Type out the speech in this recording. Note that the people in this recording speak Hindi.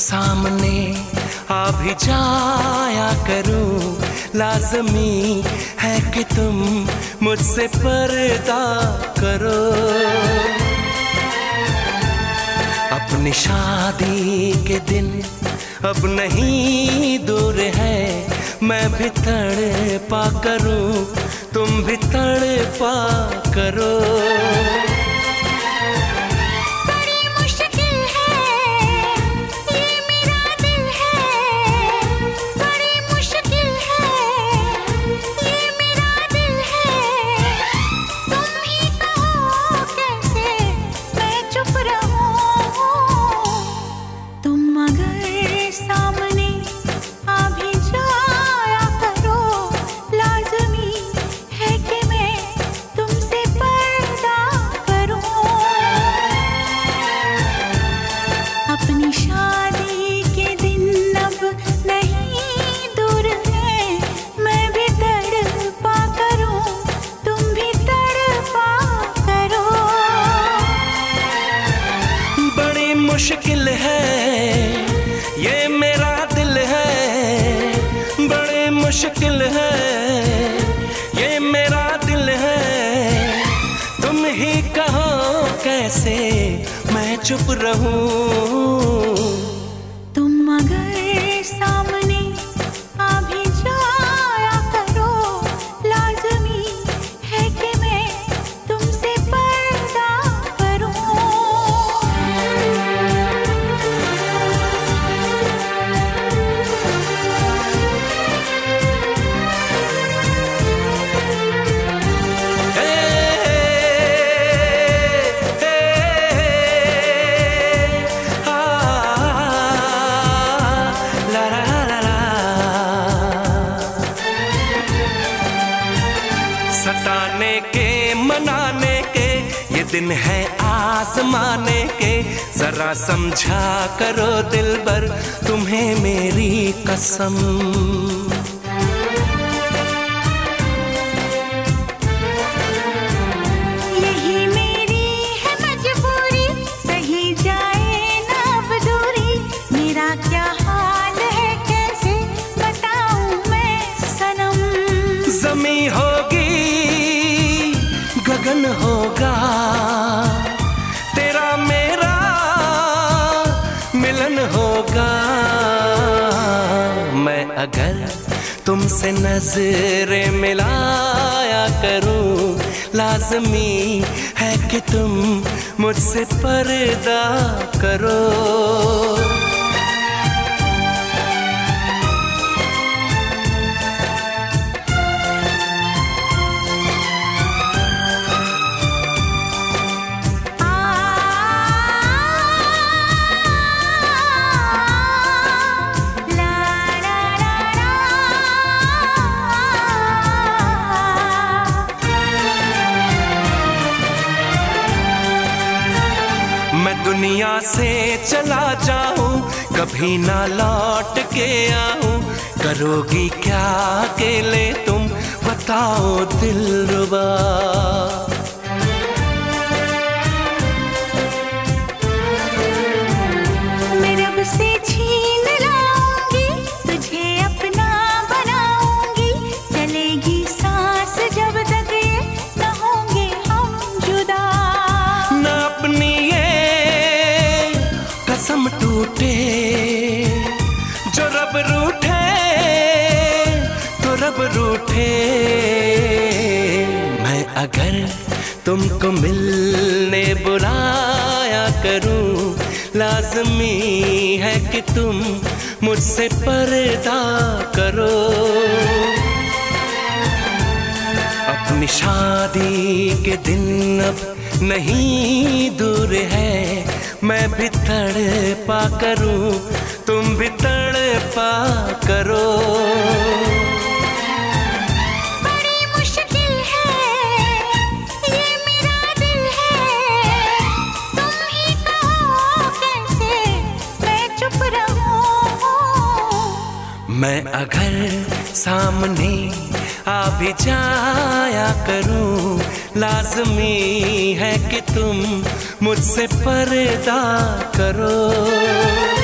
सामने आ जाया करूँ लाजमी है कि तुम मुझसे पर्दा करो। अपनी शादी के दिन अब नहीं दूर है। मैं भी तड़ पा करूँ, तुम भी तड़ पा करो। मुश्किल है, ये मेरा दिल है, बड़े मुश्किल है, ये मेरा दिल है। तुम ही कहो कैसे मैं चुप रहूँ? के मनाने के ये दिन है आसमाने के। जरा समझा करो दिल भर तुम्हें मेरी कसम। गगन होगा। तेरा मेरा मिलन होगा। मैं अगर तुमसे नज़रें मिलाया करूँ, लाजमी है कि तुम मुझसे पर्दा करो। जाऊँ कभी ना लौट के आऊँ। करोगी क्या अकेले तुम? बताओ दिल रूठे तो रब रूठे। मैं अगर तुमको मिलने बुलाया करूँ, लाजमी है कि तुम मुझसे पर्दा करो। अपनी शादी के दिन अब नहीं दूर है, मैं भी तड़ पा करूँ तुम भी तड़ पा करो मैं अगर सामने आ भी जाया करूँ लाजमी है कि तुम मुझसे पर्दा करो।